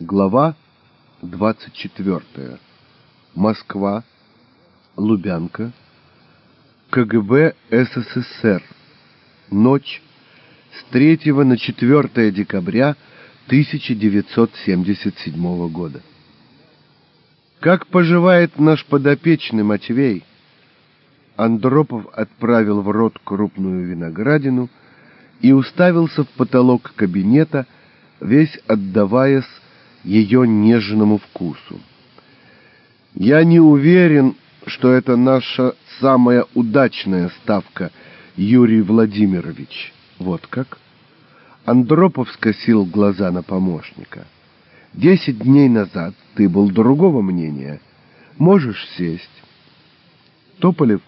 Глава 24. Москва. Лубянка. КГБ СССР. Ночь с 3 на 4 декабря 1977 года. Как поживает наш подопечный Матвей? Андропов отправил в рот крупную виноградину и уставился в потолок кабинета, весь отдаваясь ее нежному вкусу. Я не уверен, что это наша самая удачная ставка, Юрий Владимирович. Вот как? Андропов скосил глаза на помощника. Десять дней назад ты был другого мнения. Можешь сесть. Тополев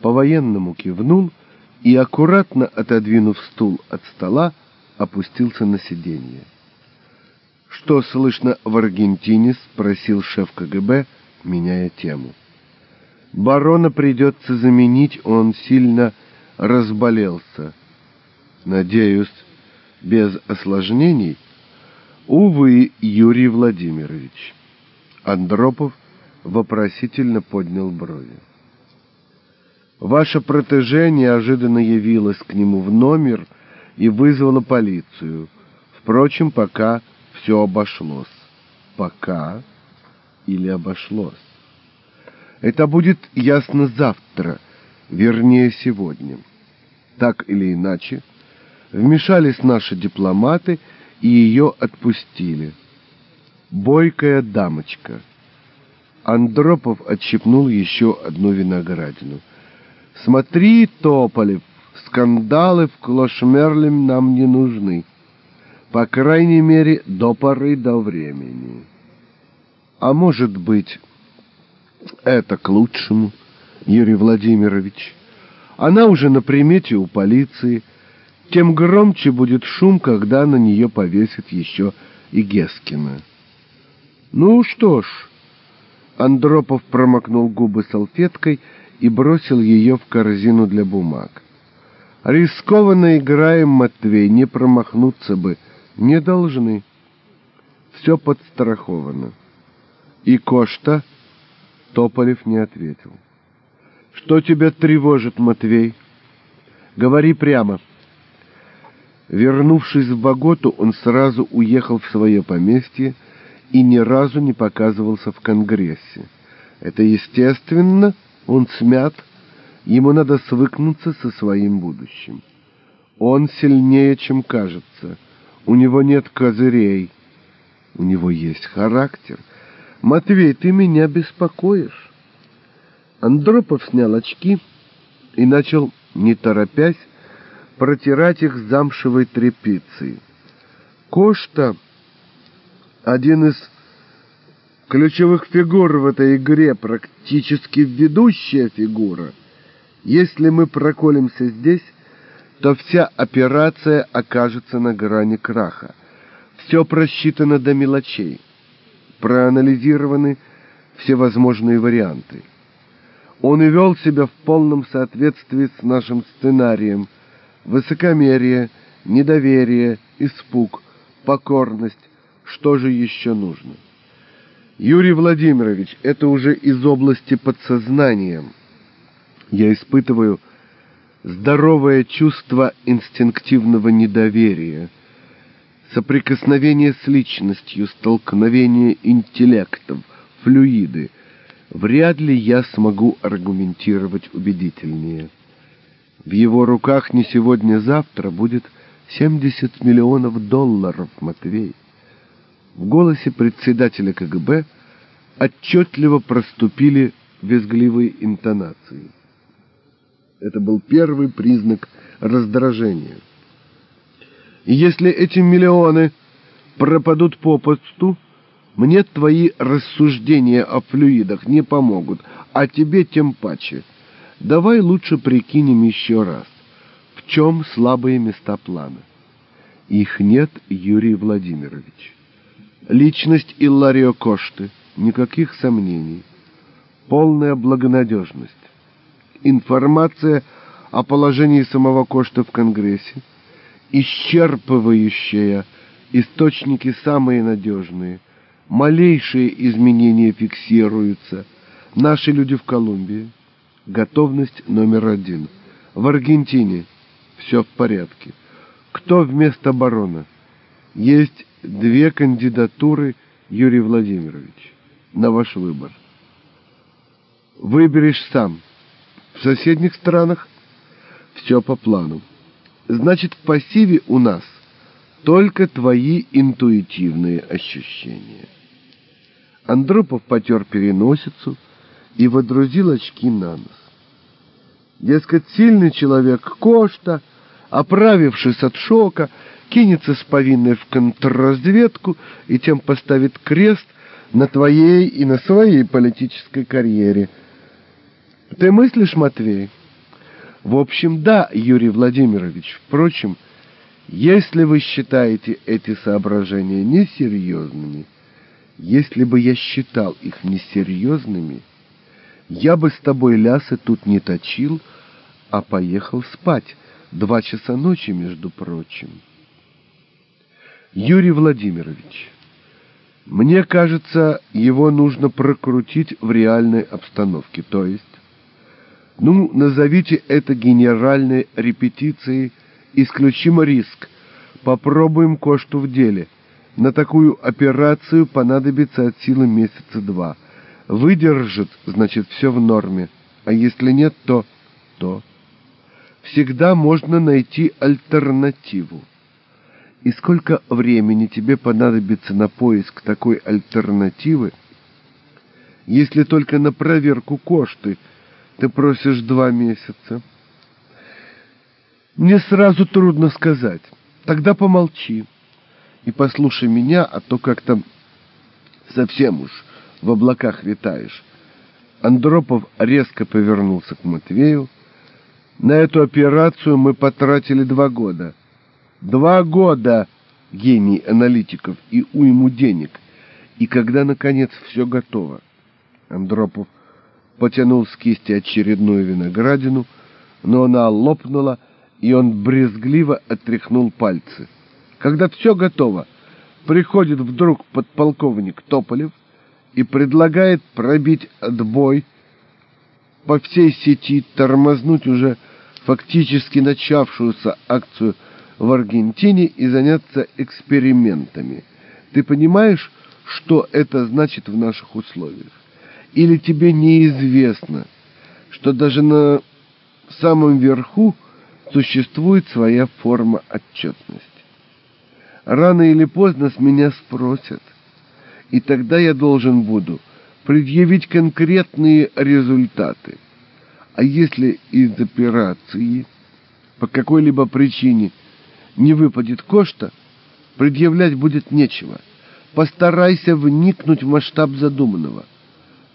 по-военному кивнул и, аккуратно отодвинув стул от стола, опустился на сиденье. «Что слышно в Аргентине?» — спросил шеф КГБ, меняя тему. «Барона придется заменить, он сильно разболелся. Надеюсь, без осложнений?» «Увы, Юрий Владимирович». Андропов вопросительно поднял брови. Ваша протеже неожиданно явилась к нему в номер и вызвала полицию. Впрочем, пока все обошлось. Пока или обошлось. Это будет ясно завтра, вернее сегодня. Так или иначе, вмешались наши дипломаты и ее отпустили. Бойкая дамочка. Андропов отщипнул еще одну виноградину. «Смотри, Тополев, скандалы в Клошмерлем нам не нужны» по крайней мере, до поры до времени. А может быть, это к лучшему, Юрий Владимирович. Она уже на примете у полиции, тем громче будет шум, когда на нее повесит еще и Гескина. Ну что ж, Андропов промокнул губы салфеткой и бросил ее в корзину для бумаг. Рискованно играем, Матвей, не промахнуться бы — не должны. Все подстраховано. И Кошта? Тополев не ответил. Что тебя тревожит, Матвей? Говори прямо. Вернувшись в Боготу, он сразу уехал в свое поместье и ни разу не показывался в Конгрессе. Это естественно, он смят, ему надо свыкнуться со своим будущим. Он сильнее, чем кажется — у него нет козырей. У него есть характер. Матвей, ты меня беспокоишь. Андропов снял очки и начал, не торопясь, протирать их замшевой тряпицей. Кошта — один из ключевых фигур в этой игре, практически ведущая фигура. Если мы проколемся здесь, то вся операция окажется на грани краха. Все просчитано до мелочей, проанализированы всевозможные варианты. Он и вел себя в полном соответствии с нашим сценарием. Высокомерие, недоверие, испуг, покорность. Что же еще нужно? Юрий Владимирович, это уже из области подсознания. Я испытываю здоровое чувство инстинктивного недоверия, соприкосновение с личностью, столкновение интеллектов, флюиды, вряд ли я смогу аргументировать убедительнее. В его руках не сегодня-завтра будет 70 миллионов долларов, Матвей. В голосе председателя КГБ отчетливо проступили визгливые интонации. Это был первый признак раздражения. Если эти миллионы пропадут попусту, мне твои рассуждения о флюидах не помогут, а тебе тем паче. Давай лучше прикинем еще раз, в чем слабые места плана. Их нет, Юрий Владимирович. Личность Илларио Кошты, никаких сомнений. Полная благонадежность информация о положении самого Кошта в Конгрессе, исчерпывающая Источники самые надежные. Малейшие изменения фиксируются. Наши люди в Колумбии. Готовность номер один. В Аргентине все в порядке. Кто вместо барона? Есть две кандидатуры, Юрий Владимирович. На ваш выбор. Выберешь сам. В соседних странах все по плану. Значит, в пассиве у нас только твои интуитивные ощущения. Андропов потер переносицу и водрузил очки на нос. Дескать, сильный человек Кошта, оправившись от шока, кинется с повинной в контрразведку и тем поставит крест на твоей и на своей политической карьере. Ты мыслишь, Матвей? В общем, да, Юрий Владимирович. Впрочем, если вы считаете эти соображения несерьезными, если бы я считал их несерьезными, я бы с тобой лясы тут не точил, а поехал спать. Два часа ночи, между прочим. Юрий Владимирович, мне кажется, его нужно прокрутить в реальной обстановке, то есть ну, назовите это генеральной репетицией, исключим риск. Попробуем кое-что в деле. На такую операцию понадобится от силы месяца два. Выдержит, значит, все в норме. А если нет, то... то... Всегда можно найти альтернативу. И сколько времени тебе понадобится на поиск такой альтернативы, если только на проверку кошты – ты просишь два месяца. Мне сразу трудно сказать. Тогда помолчи и послушай меня, а то как-то совсем уж в облаках витаешь. Андропов резко повернулся к Матвею. На эту операцию мы потратили два года. Два года, гений аналитиков, и уйму денег. И когда, наконец, все готово, Андропов потянул с кисти очередную виноградину, но она лопнула, и он брезгливо отряхнул пальцы. Когда все готово, приходит вдруг подполковник Тополев и предлагает пробить отбой по всей сети, тормознуть уже фактически начавшуюся акцию в Аргентине и заняться экспериментами. Ты понимаешь, что это значит в наших условиях? Или тебе неизвестно, что даже на самом верху существует своя форма отчетности? Рано или поздно с меня спросят, и тогда я должен буду предъявить конкретные результаты. А если из операции по какой-либо причине не выпадет кошта, предъявлять будет нечего. Постарайся вникнуть в масштаб задуманного –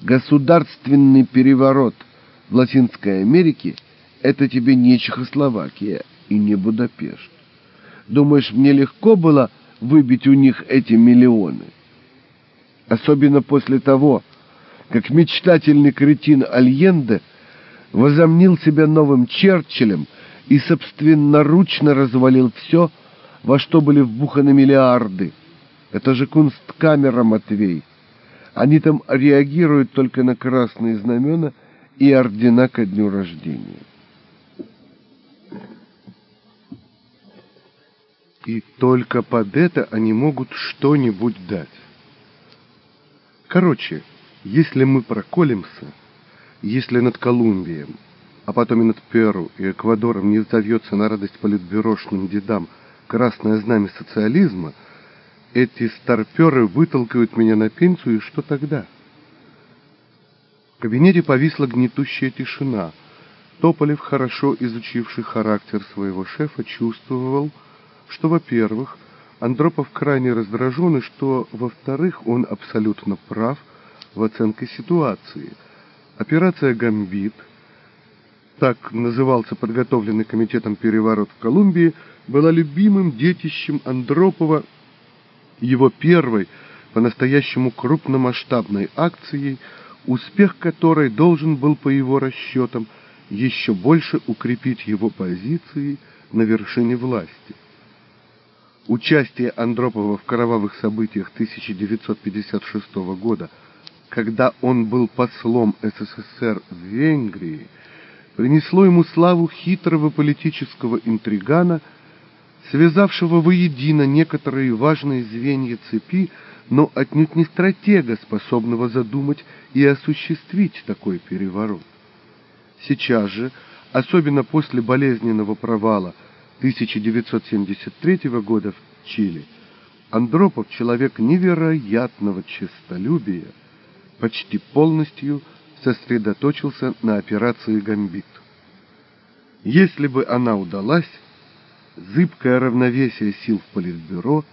Государственный переворот в Латинской Америке — это тебе не Чехословакия и не Будапешт. Думаешь, мне легко было выбить у них эти миллионы? Особенно после того, как мечтательный кретин Альенде возомнил себя новым Черчиллем и собственноручно развалил все, во что были вбуханы миллиарды. Это же кунсткамера, Матвей. Они там реагируют только на красные знамена и ордена ко дню рождения. И только под это они могут что-нибудь дать. Короче, если мы проколемся, если над Колумбией, а потом и над Перу и Эквадором не взовьется на радость политбюрошным дедам красное знамя социализма – эти старперы вытолкают меня на пенсию, и что тогда? В кабинете повисла гнетущая тишина. Тополев, хорошо изучивший характер своего шефа, чувствовал, что, во-первых, Андропов крайне раздражен, и что, во-вторых, он абсолютно прав в оценке ситуации. Операция «Гамбит», так назывался подготовленный комитетом переворот в Колумбии, была любимым детищем Андропова его первой по-настоящему крупномасштабной акцией, успех которой должен был, по его расчетам, еще больше укрепить его позиции на вершине власти. Участие Андропова в кровавых событиях 1956 года, когда он был послом СССР в Венгрии, принесло ему славу хитрого политического интригана, связавшего воедино некоторые важные звенья цепи, но отнюдь не стратега, способного задумать и осуществить такой переворот. Сейчас же, особенно после болезненного провала 1973 года в Чили, Андропов, человек невероятного честолюбия, почти полностью сосредоточился на операции «Гамбит». Если бы она удалась, зыбкое равновесие сил в Политбюро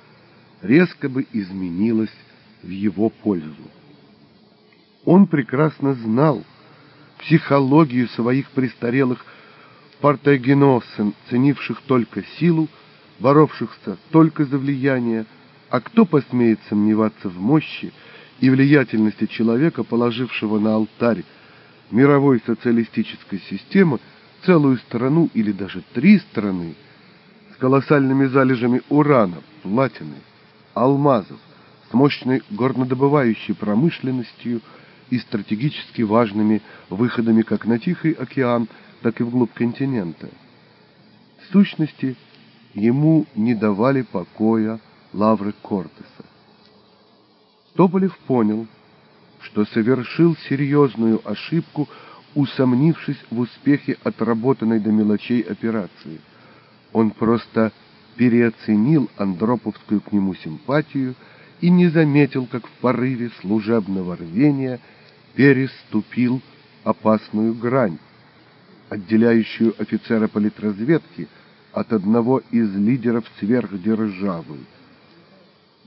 резко бы изменилось в его пользу. Он прекрасно знал психологию своих престарелых партагеносцев, ценивших только силу, боровшихся только за влияние, а кто посмеет сомневаться в мощи и влиятельности человека, положившего на алтарь мировой социалистической системы целую страну или даже три страны колоссальными залежами урана, платины, алмазов, с мощной горнодобывающей промышленностью и стратегически важными выходами как на Тихий океан, так и вглубь континента. В сущности, ему не давали покоя лавры Кортеса. Тополев понял, что совершил серьезную ошибку, усомнившись в успехе отработанной до мелочей операции. Он просто переоценил Андроповскую к нему симпатию и не заметил, как в порыве служебного рвения переступил опасную грань, отделяющую офицера политразведки от одного из лидеров сверхдержавы.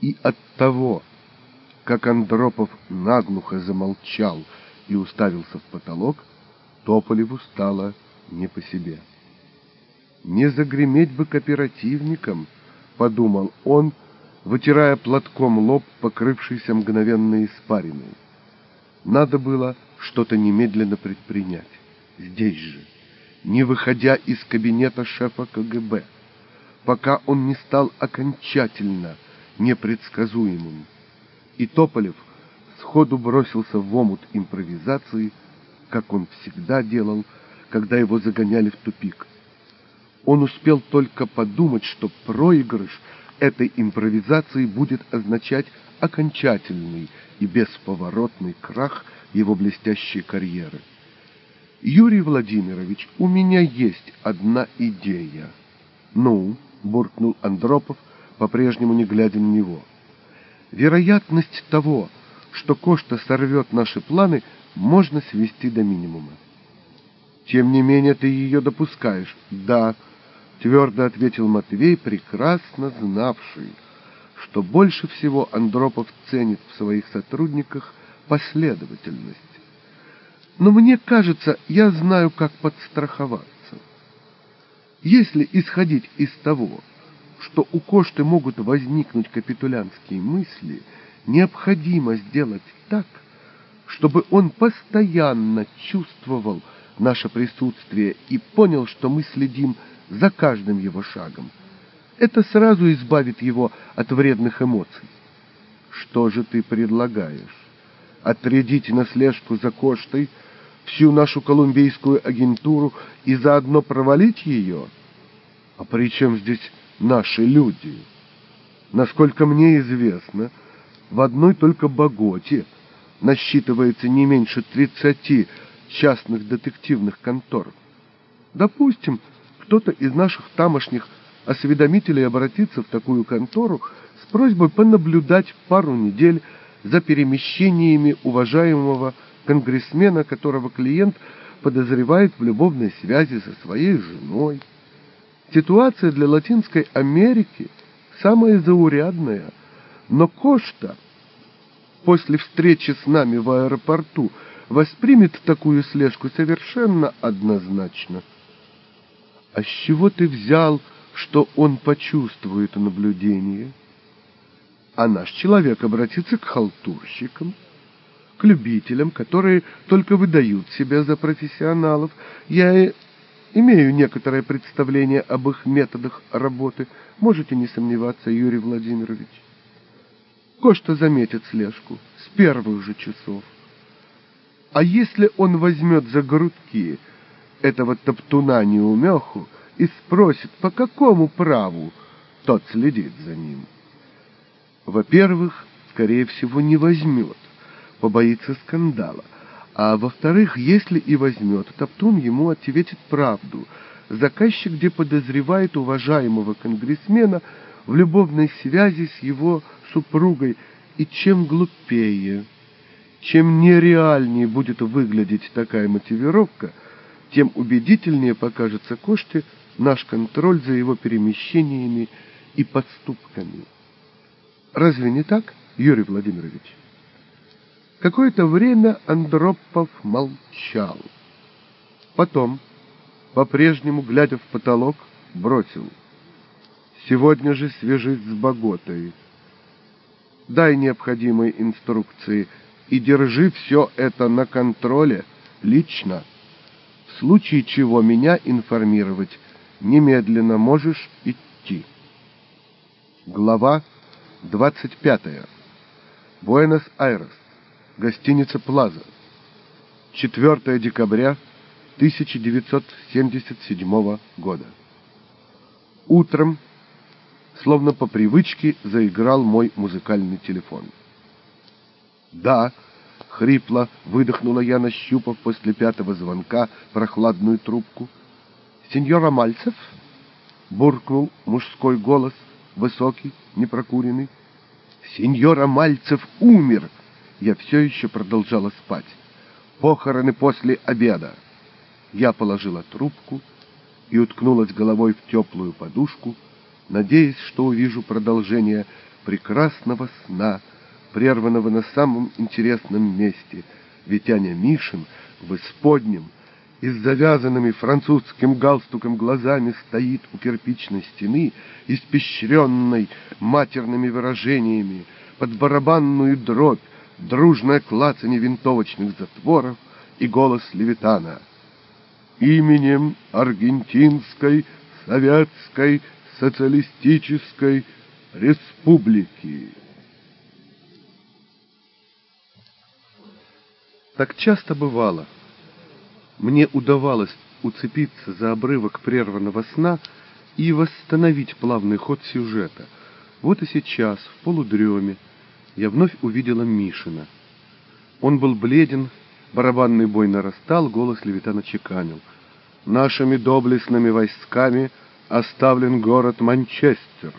И от того, как Андропов наглухо замолчал и уставился в потолок, Тополеву стало не по себе. «Не загреметь бы кооперативником», — подумал он, вытирая платком лоб, покрывшийся мгновенно испариной. Надо было что-то немедленно предпринять, здесь же, не выходя из кабинета шефа КГБ, пока он не стал окончательно непредсказуемым. И Тополев сходу бросился в омут импровизации, как он всегда делал, когда его загоняли в тупик. Он успел только подумать, что проигрыш этой импровизации будет означать окончательный и бесповоротный крах его блестящей карьеры. «Юрий Владимирович, у меня есть одна идея». «Ну?» — буркнул Андропов, по-прежнему не глядя на него. «Вероятность того, что Кошта сорвет наши планы, можно свести до минимума». «Тем не менее ты ее допускаешь?» «Да», — твердо ответил Матвей, прекрасно знавший, что больше всего Андропов ценит в своих сотрудниках последовательность. Но мне кажется, я знаю, как подстраховаться. Если исходить из того, что у Кошты могут возникнуть капитулянские мысли, необходимо сделать так, чтобы он постоянно чувствовал наше присутствие и понял, что мы следим за каждым его шагом. Это сразу избавит его от вредных эмоций. Что же ты предлагаешь? Отрядить на слежку за Коштой всю нашу колумбийскую агентуру и заодно провалить ее? А при чем здесь наши люди? Насколько мне известно, в одной только Боготе насчитывается не меньше тридцати частных детективных контор. Допустим, кто-то из наших тамошних осведомителей обратится в такую контору с просьбой понаблюдать пару недель за перемещениями уважаемого конгрессмена, которого клиент подозревает в любовной связи со своей женой. Ситуация для Латинской Америки самая заурядная, но Кошта после встречи с нами в аэропорту воспримет такую слежку совершенно однозначно. А с чего ты взял, что он почувствует наблюдение? А наш человек обратится к халтурщикам, к любителям, которые только выдают себя за профессионалов. Я Имею некоторое представление об их методах работы. Можете не сомневаться, Юрий Владимирович. Кое-что заметит слежку с первых же часов. А если он возьмет за грудки этого топтуна-неумеху и спросит, по какому праву тот следит за ним? Во-первых, скорее всего, не возьмет, побоится скандала. А во-вторых, если и возьмет, Топтун ему ответит правду. Заказчик где подозревает уважаемого конгрессмена в любовной связи с его супругой, и чем глупее, чем нереальнее будет выглядеть такая мотивировка, тем убедительнее покажется Коште наш контроль за его перемещениями и подступками. Разве не так, Юрий Владимирович? Какое-то время Андропов молчал. Потом, по-прежнему глядя в потолок, бросил. «Сегодня же свяжись с Боготой. Дай необходимые инструкции и держи все это на контроле лично. Случае чего меня информировать немедленно можешь идти». Глава 25. Буэнос-Айрес. Гостиница «Плаза». 4 декабря 1977 года. Утром, словно по привычке, заиграл мой музыкальный телефон. «Да», — хрипло выдохнула я, нащупав после пятого звонка прохладную трубку. «Сеньора Мальцев?» — буркнул мужской голос, высокий, непрокуренный. «Сеньора Мальцев умер!» Я все еще продолжала спать. Похороны после обеда. Я положила трубку и уткнулась головой в теплую подушку, надеясь, что увижу продолжение прекрасного сна, прерванного на самом интересном месте. Витяня Мишин в исподнем и с завязанными французским галстуком глазами стоит у кирпичной стены, испещренной матерными выражениями, под барабанную дробь, дружное клацанье винтовочных затворов и голос Левитана. Именем Аргентинской Советской Социалистической Республики. Так часто бывало. Мне удавалось уцепиться за обрывок прерванного сна и восстановить плавный ход сюжета. Вот и сейчас, в полудреме, я вновь увидела Мишина. Он был бледен, барабанный бой нарастал, голос Левитана чеканил. «Нашими доблестными войсками оставлен город Манчестер».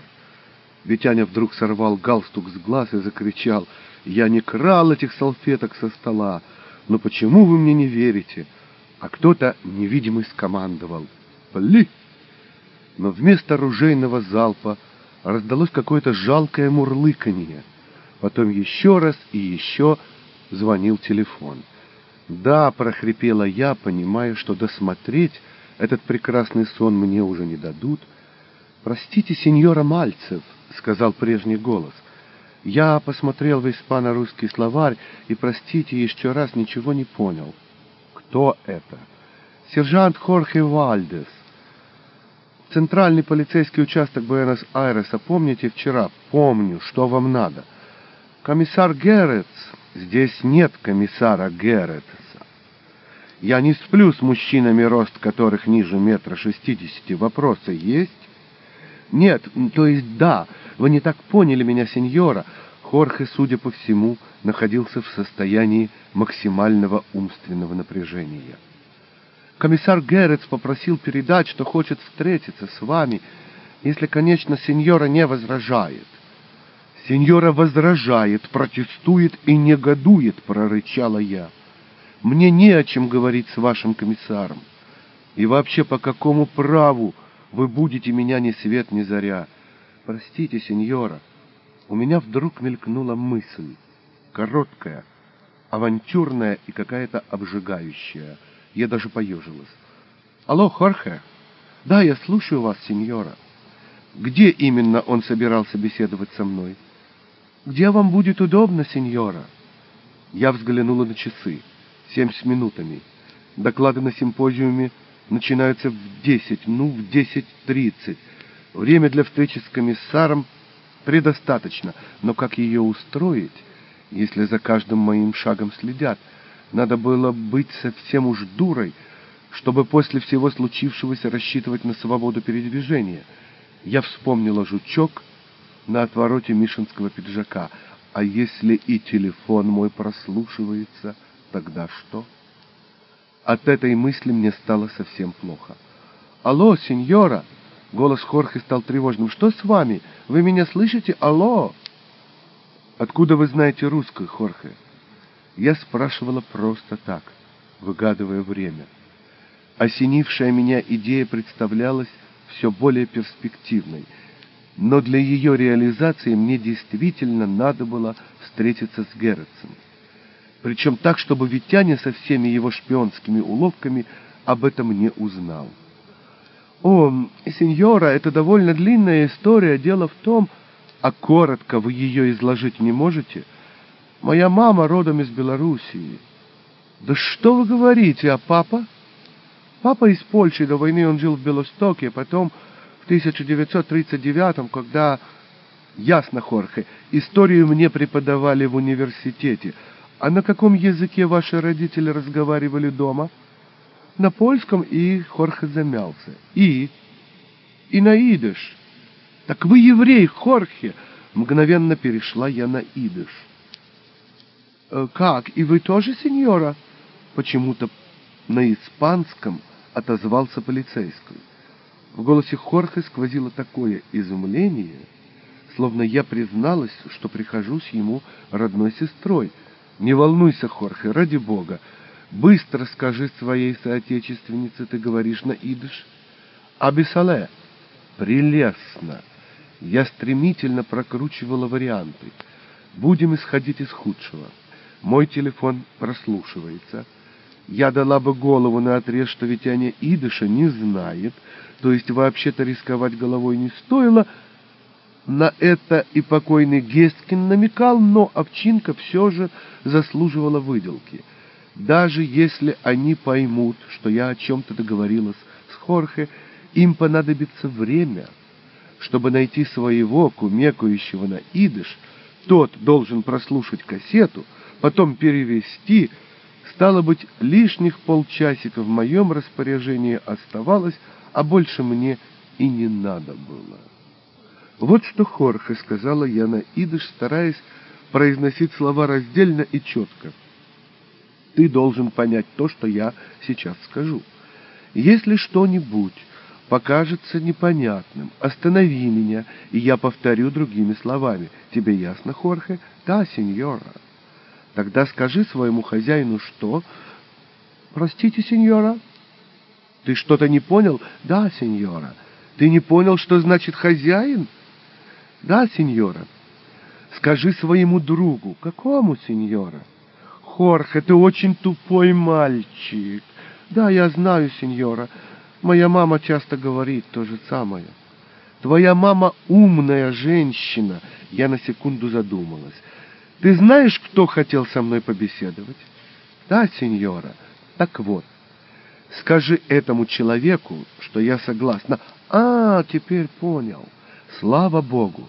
Витяня вдруг сорвал галстук с глаз и закричал. «Я не крал этих салфеток со стола, но почему вы мне не верите?» А кто-то невидимый скомандовал. «Пли!» Но вместо ружейного залпа раздалось какое-то жалкое мурлыканье. Потом еще раз и еще звонил телефон. «Да», — прохрипела я, понимая, что досмотреть этот прекрасный сон мне уже не дадут. «Простите, сеньора Мальцев», — сказал прежний голос. Я посмотрел в испано-русский словарь и, простите, еще раз ничего не понял. Кто это? Сержант Хорхе Вальдес. Центральный полицейский участок Буэнос-Айреса. Помните вчера? Помню. Что вам надо? — Комиссар Герец, здесь нет комиссара Геретса. Я не сплю с мужчинами, рост которых ниже метра шестидесяти. Вопросы есть? Нет, то есть да, вы не так поняли меня, сеньора. Хорхе, судя по всему, находился в состоянии максимального умственного напряжения. Комиссар Герец попросил передать, что хочет встретиться с вами, если, конечно, сеньора не возражает. «Сеньора возражает, протестует и негодует», — прорычала я. «Мне не о чем говорить с вашим комиссаром. И вообще, по какому праву вы будете меня ни свет ни заря? Простите, сеньора, у меня вдруг мелькнула мысль, короткая, авантюрная и какая-то обжигающая. Я даже поежилась. «Алло, Хорхе?» «Да, я слушаю вас, сеньора». «Где именно он собирался беседовать со мной?» «Где вам будет удобно, сеньора?» Я взглянула на часы. Семь с минутами. Доклады на симпозиуме начинаются в десять, ну, в десять тридцать. Время для встречи с комиссаром предостаточно, но как ее устроить, если за каждым моим шагом следят? Надо было быть совсем уж дурой, чтобы после всего случившегося рассчитывать на свободу передвижения. Я вспомнила жучок на отвороте Мишинского пиджака. А если и телефон мой прослушивается, тогда что? От этой мысли мне стало совсем плохо. «Алло, сеньора!» Голос Хорхе стал тревожным. «Что с вами? Вы меня слышите? Алло!» «Откуда вы знаете русскую, Хорхе?» Я спрашивала просто так, выгадывая время. Осенившая меня идея представлялась все более перспективной, но для ее реализации мне действительно надо было встретиться с Герретсом. Причем так, чтобы Витяня со всеми его шпионскими уловками об этом не узнал. «О, сеньора, это довольно длинная история. Дело в том, а коротко вы ее изложить не можете. Моя мама родом из Белоруссии». «Да что вы говорите, а папа?» «Папа из Польши, до войны он жил в Белостоке, потом в 1939-м, когда...» «Ясно, Хорхе, историю мне преподавали в университете». А на каком языке ваши родители разговаривали дома? На польском и Хорхе замялся. И? И на идыш. Так вы еврей, Хорхе! Мгновенно перешла я на идыш. «Э, как, и вы тоже, сеньора? Почему-то на испанском отозвался полицейский. В голосе Хорхе сквозило такое изумление, словно я призналась, что прихожусь ему родной сестрой — не волнуйся, Хорхе, ради бога. Быстро скажи своей соотечественнице, ты говоришь на идыш. Абисале. Прелестно. Я стремительно прокручивала варианты. Будем исходить из худшего. Мой телефон прослушивается. Я дала бы голову на отрез, что Витяня идыша не знает, то есть вообще-то рисковать головой не стоило, на это и покойный Гесткин намекал, но овчинка все же заслуживала выделки. Даже если они поймут, что я о чем-то договорилась с Хорхе, им понадобится время, чтобы найти своего, кумекающего на идыш. Тот должен прослушать кассету, потом перевести. Стало быть, лишних полчасика в моем распоряжении оставалось, а больше мне и не надо было. Вот что Хорхе сказала я на идыш, стараясь произносить слова раздельно и четко. Ты должен понять то, что я сейчас скажу. Если что-нибудь покажется непонятным, останови меня, и я повторю другими словами. Тебе ясно, Хорхе? Да, сеньора. Тогда скажи своему хозяину, что... Простите, сеньора? Ты что-то не понял? Да, сеньора. Ты не понял, что значит хозяин? — да, сеньора? Скажи своему другу. Какому, сеньора? Хорхе, ты очень тупой мальчик. Да, я знаю, сеньора. Моя мама часто говорит то же самое. Твоя мама умная женщина. Я на секунду задумалась. Ты знаешь, кто хотел со мной побеседовать? Да, сеньора. Так вот, скажи этому человеку, что я согласна. А, теперь понял. Слава Богу!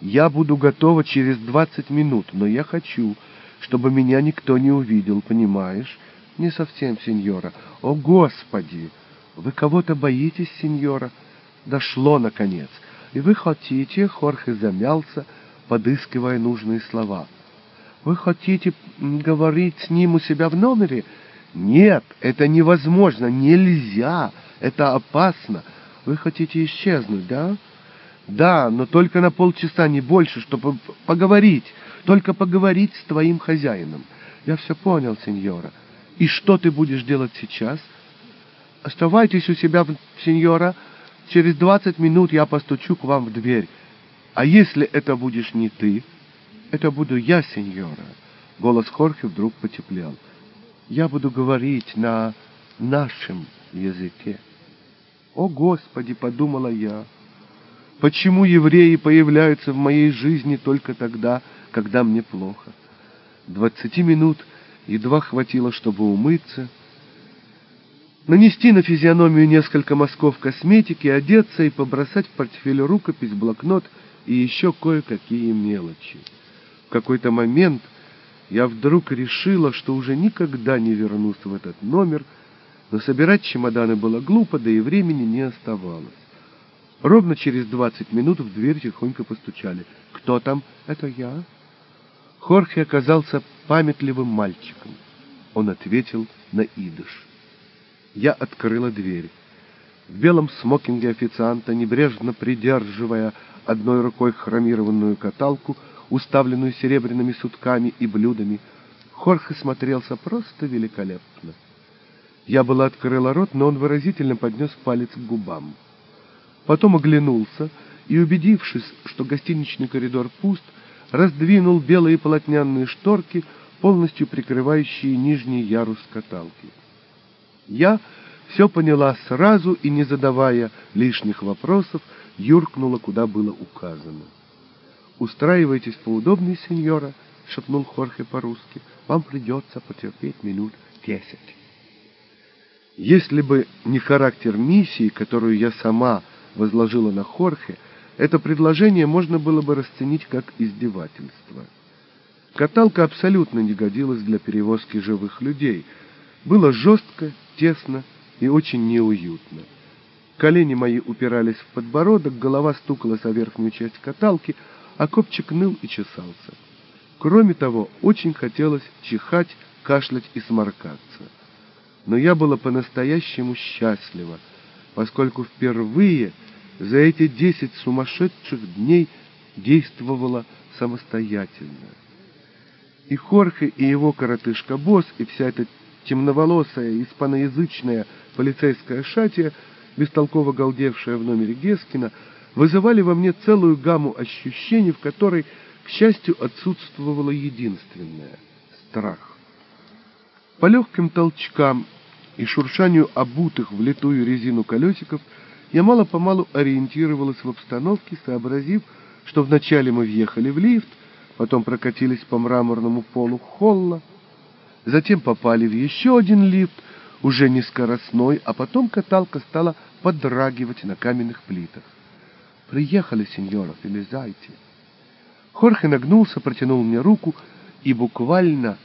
Я буду готова через двадцать минут, но я хочу, чтобы меня никто не увидел, понимаешь? Не совсем, сеньора. О, Господи! Вы кого-то боитесь, сеньора? Дошло, наконец. И вы хотите, Хорхе замялся, подыскивая нужные слова. Вы хотите говорить с ним у себя в номере? Нет, это невозможно, нельзя, это опасно. Вы хотите исчезнуть, да? Но только на полчаса, не больше, чтобы поговорить, только поговорить с твоим хозяином. Я все понял, сеньора. И что ты будешь делать сейчас? Оставайтесь у себя, сеньора. Через двадцать минут я постучу к вам в дверь. А если это будешь не ты, это буду я, сеньора. Голос Хорхе вдруг потеплел. Я буду говорить на нашем языке. О, Господи, подумала я. Почему евреи появляются в моей жизни только тогда, когда мне плохо? Двадцати минут едва хватило, чтобы умыться, нанести на физиономию несколько мазков косметики, одеться и побросать в портфель рукопись, блокнот и еще кое-какие мелочи. В какой-то момент я вдруг решила, что уже никогда не вернусь в этот номер, но собирать чемоданы было глупо, да и времени не оставалось. Ровно через двадцать минут в дверь тихонько постучали. «Кто там?» «Это я». Хорхе оказался памятливым мальчиком. Он ответил на идыш. Я открыла дверь. В белом смокинге официанта, небрежно придерживая одной рукой хромированную каталку, уставленную серебряными сутками и блюдами, Хорхе смотрелся просто великолепно. Я была открыла рот, но он выразительно поднес палец к губам. Потом оглянулся и, убедившись, что гостиничный коридор пуст, раздвинул белые полотняные шторки, полностью прикрывающие нижний ярус каталки. Я все поняла сразу и, не задавая лишних вопросов, юркнула, куда было указано. «Устраивайтесь поудобнее, сеньора», — шепнул Хорхе по-русски. «Вам придется потерпеть минут десять». Если бы не характер миссии, которую я сама возложила на Хорхе, это предложение можно было бы расценить как издевательство. Каталка абсолютно не годилась для перевозки живых людей. Было жестко, тесно и очень неуютно. Колени мои упирались в подбородок, голова стукалась о верхнюю часть каталки, а копчик ныл и чесался. Кроме того, очень хотелось чихать, кашлять и сморкаться. Но я была по-настоящему счастлива, поскольку впервые за эти десять сумасшедших дней действовала самостоятельно. И Хорхе, и его коротышка-босс, и вся эта темноволосая, испаноязычная полицейская шатия, бестолково галдевшая в номере Гескина, вызывали во мне целую гамму ощущений, в которой, к счастью, отсутствовало единственное — страх. По легким толчкам и шуршанию обутых в литую резину колесиков я мало-помалу ориентировалась в обстановке, сообразив, что вначале мы въехали в лифт, потом прокатились по мраморному полу холла, затем попали в еще один лифт, уже не скоростной, а потом каталка стала подрагивать на каменных плитах. «Приехали, сеньора, вылезайте». Хорхе нагнулся, протянул мне руку и буквально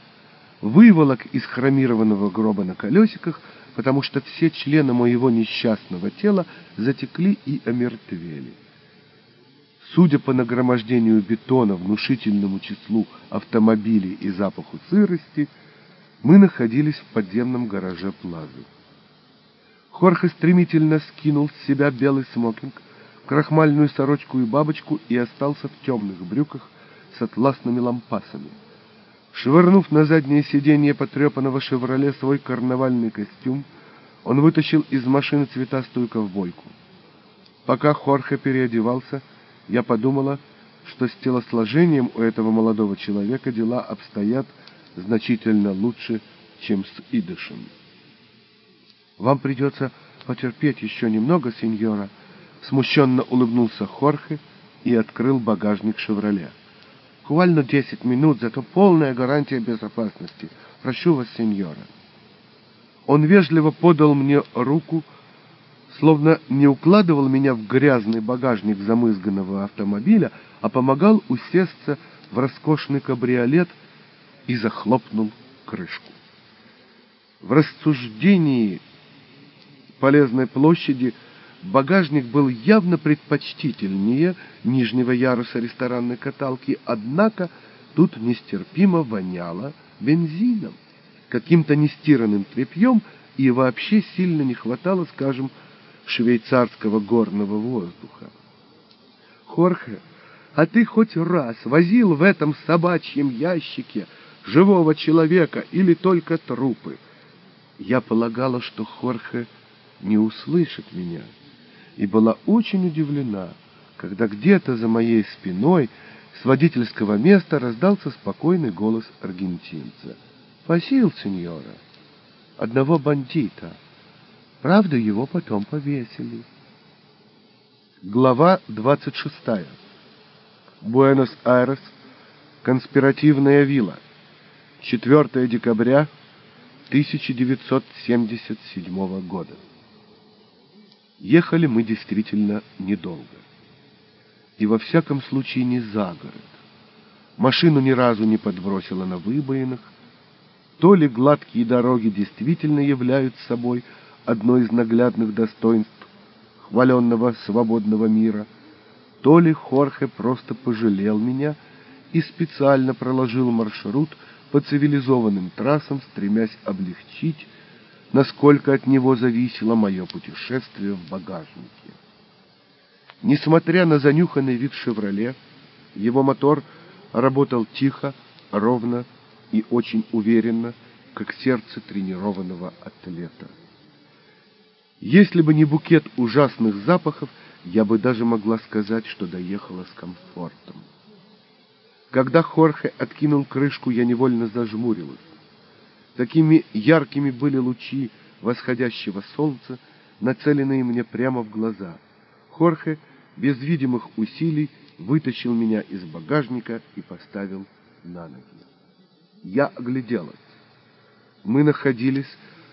выволок из хромированного гроба на колесиках, потому что все члены моего несчастного тела затекли и омертвели. Судя по нагромождению бетона, внушительному числу автомобилей и запаху сырости, мы находились в подземном гараже Плазы. Хорхе стремительно скинул с себя белый смокинг, крахмальную сорочку и бабочку и остался в темных брюках с атласными лампасами. Швырнув на заднее сиденье потрепанного «Шевроле» свой карнавальный костюм, он вытащил из машины цветастую ковбойку. Пока Хорхе переодевался, я подумала, что с телосложением у этого молодого человека дела обстоят значительно лучше, чем с идышем. «Вам придется потерпеть еще немного, сеньора», — смущенно улыбнулся Хорхе и открыл багажник «Шевроле». «Буквально десять минут, зато полная гарантия безопасности. Прошу вас, сеньора». Он вежливо подал мне руку, словно не укладывал меня в грязный багажник замызганного автомобиля, а помогал усесться в роскошный кабриолет и захлопнул крышку. В рассуждении полезной площади багажник был явно предпочтительнее нижнего яруса ресторанной каталки, однако тут нестерпимо воняло бензином, каким-то нестиранным тряпьем и вообще сильно не хватало, скажем, швейцарского горного воздуха. Хорхе, а ты хоть раз возил в этом собачьем ящике живого человека или только трупы? Я полагала, что Хорхе не услышит меня, и была очень удивлена, когда где-то за моей спиной с водительского места раздался спокойный голос аргентинца. «Спасил, сеньора, одного бандита». Правда, его потом повесили. Глава 26. Буэнос-Айрес. Конспиративная вилла. 4 декабря 1977 года. Ехали мы действительно недолго. И во всяком случае не за город. Машину ни разу не подбросило на выбоинах. То ли гладкие дороги действительно являются собой одно из наглядных достоинств хваленного свободного мира, то ли Хорхе просто пожалел меня и специально проложил маршрут по цивилизованным трассам, стремясь облегчить, насколько от него зависело мое путешествие в багажнике. Несмотря на занюханный вид «Шевроле», его мотор работал тихо, ровно и очень уверенно, как сердце тренированного атлета. Если бы не букет ужасных запахов, я бы даже могла сказать, что доехала с комфортом. Когда Хорхе откинул крышку, я невольно зажмурилась. Такими яркими были лучи восходящего солнца, нацеленные мне прямо в глаза. Хорхе без видимых усилий вытащил меня из багажника и поставил на ноги. Я огляделась. Мы находились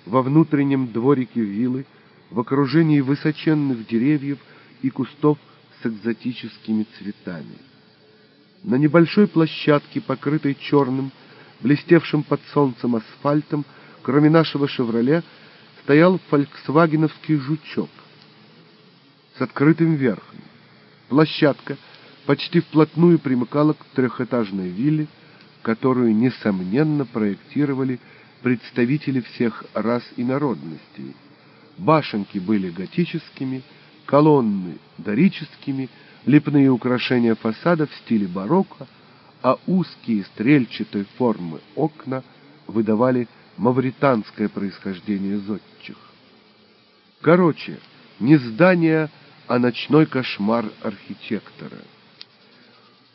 во внутреннем дворике виллы, в окружении высоченных деревьев и кустов с экзотическими цветами. На небольшой площадке, покрытой черным, блестевшим под солнцем асфальтом, кроме нашего «Шевроле», стоял фольксвагеновский «Жучок» с открытым верхом. Площадка почти вплотную примыкала к трехэтажной вилле, которую, несомненно, проектировали представители всех рас и народностей. Башенки были готическими, колонны дорическими, лепные украшения фасада в стиле барокко, а узкие стрельчатой формы окна выдавали мавританское происхождение зодчих. Короче, не здание, а ночной кошмар архитектора.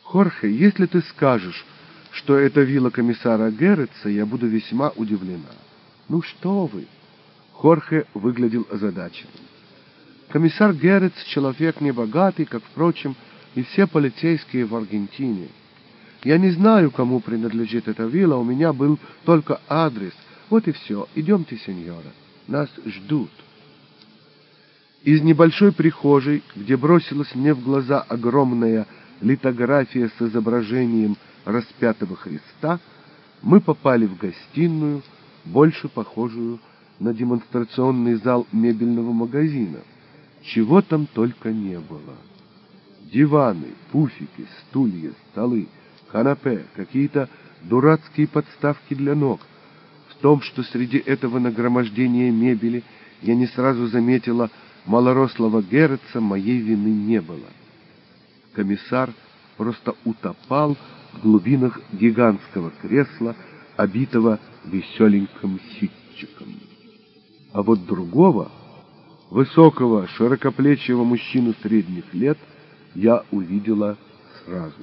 Хорхе, если ты скажешь, что это вилла комиссара Герретса, я буду весьма удивлена. Ну что вы? Хорхе выглядел озадаченным. Комиссар Герец — человек небогатый, как, впрочем, и все полицейские в Аргентине. Я не знаю, кому принадлежит эта вилла, у меня был только адрес. Вот и все. Идемте, сеньора. Нас ждут. Из небольшой прихожей, где бросилась мне в глаза огромная литография с изображением распятого Христа, мы попали в гостиную, больше похожую на демонстрационный зал мебельного магазина. Чего там только не было. Диваны, пуфики, стулья, столы, канапе, какие-то дурацкие подставки для ног. В том, что среди этого нагромождения мебели я не сразу заметила малорослого Герца, моей вины не было. Комиссар просто утопал в глубинах гигантского кресла, обитого веселеньким ситчиком. А вот другого Высокого, широкоплечего мужчину средних лет я увидела сразу.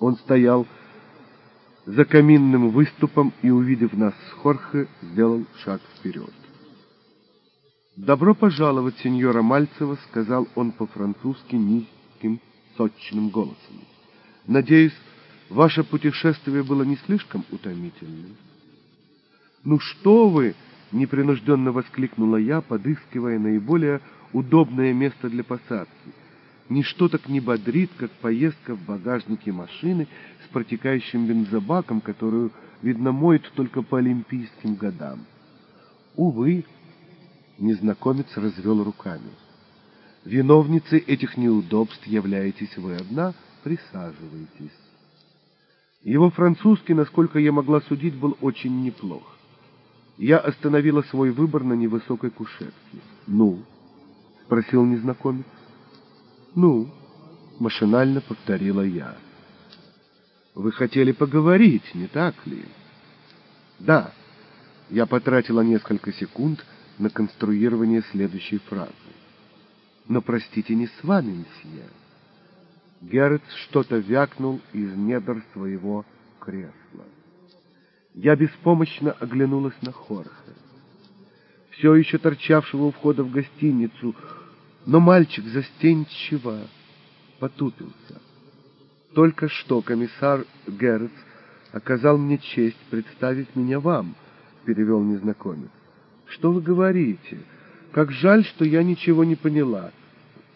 Он стоял за каминным выступом и, увидев нас с Хорхе, сделал шаг вперед. «Добро пожаловать, сеньора Мальцева», — сказал он по-французски низким, сочным голосом. «Надеюсь, ваше путешествие было не слишком утомительным?» «Ну что вы!» — непринужденно воскликнула я, подыскивая наиболее удобное место для посадки. Ничто так не бодрит, как поездка в багажнике машины с протекающим бензобаком, которую, видно, моют только по олимпийским годам. Увы, незнакомец развел руками. Виновницей этих неудобств являетесь вы одна, присаживайтесь. Его французский, насколько я могла судить, был очень неплох. Я остановила свой выбор на невысокой кушетке. «Ну?» — спросил незнакомец. «Ну?» — машинально повторила я. «Вы хотели поговорить, не так ли?» «Да». Я потратила несколько секунд на конструирование следующей фразы. «Но, простите, не с вами, месье». Герц что-то вякнул из недр своего кресла. Я беспомощно оглянулась на Хорхе, все еще торчавшего у входа в гостиницу, но мальчик застенчиво потупился. Только что комиссар Герц оказал мне честь представить меня вам, перевел незнакомец. Что вы говорите? Как жаль, что я ничего не поняла.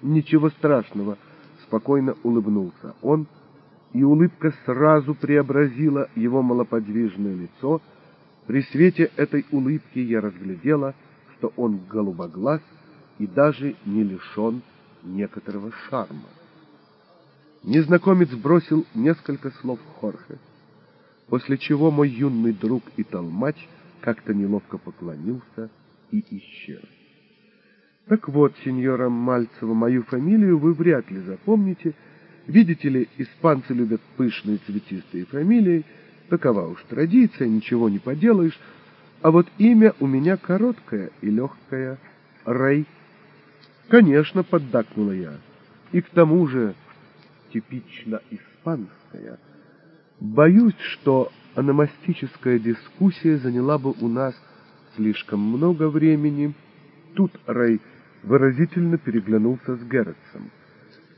Ничего страшного, спокойно улыбнулся он, и улыбка сразу преобразила его малоподвижное лицо. При свете этой улыбки я разглядела, что он голубоглаз и даже не лишен некоторого шарма. Незнакомец бросил несколько слов Хорхе, после чего мой юный друг и толмач как-то неловко поклонился и исчез. Так вот, сеньора Мальцева, мою фамилию вы вряд ли запомните. Видите ли, испанцы любят пышные цветистые фамилии. Такова уж традиция, ничего не поделаешь. А вот имя у меня короткое и легкое — Рэй. Конечно, поддакнула я. И к тому же типично испанская. Боюсь, что аномастическая дискуссия заняла бы у нас слишком много времени. Тут Рэй выразительно переглянулся с Герритсом.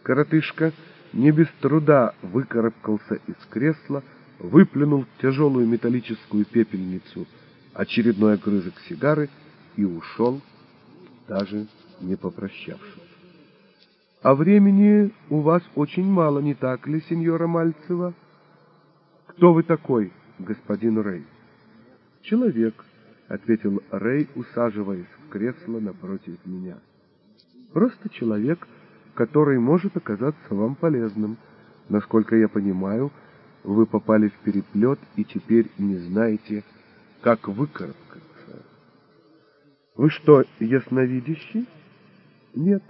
Коротышка не без труда выкарабкался из кресла, выплюнул тяжелую металлическую пепельницу очередной огрызок сигары и ушел, даже не попрощавшись. — А времени у вас очень мало, не так ли, сеньора Мальцева? — Кто вы такой, господин Рэй? — Человек, — ответил Рэй, усаживаясь в кресло напротив меня. — Просто человек, который может оказаться вам полезным. Насколько я понимаю, вы попали в переплет и теперь не знаете, как выкарабкаться. — Вы что, ясновидящий? — Нет,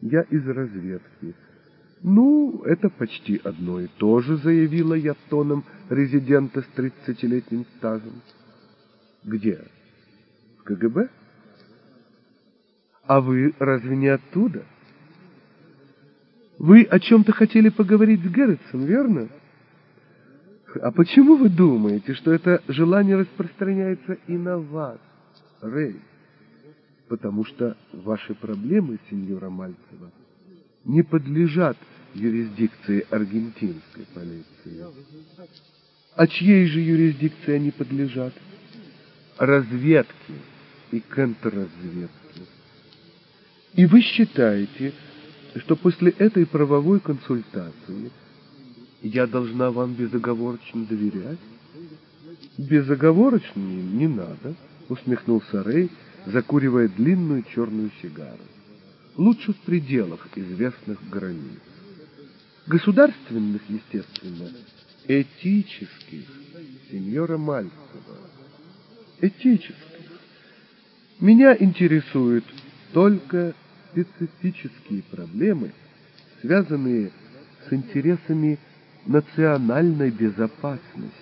я из разведки. — Ну, это почти одно и то же, заявила я тоном резидента с тридцатилетним стажем. — Где? В КГБ? — А вы разве не оттуда? — Вы о чем-то хотели поговорить с Герритсом, верно? — А почему вы думаете, что это желание распространяется и на вас, Рэй? Потому что ваши проблемы, сеньора Мальцева, не подлежат юрисдикции аргентинской полиции. А чьей же юрисдикции они подлежат? Разведки и контрразведки. И вы считаете, что после этой правовой консультации я должна вам безоговорочно доверять? Безоговорочно не надо, усмехнулся Рэй, закуривая длинную черную сигару. Лучше в пределах известных границ. Государственных, естественно, этических, сеньора Мальцева. Этических. Меня интересуют только специфические проблемы, связанные с интересами национальной безопасности.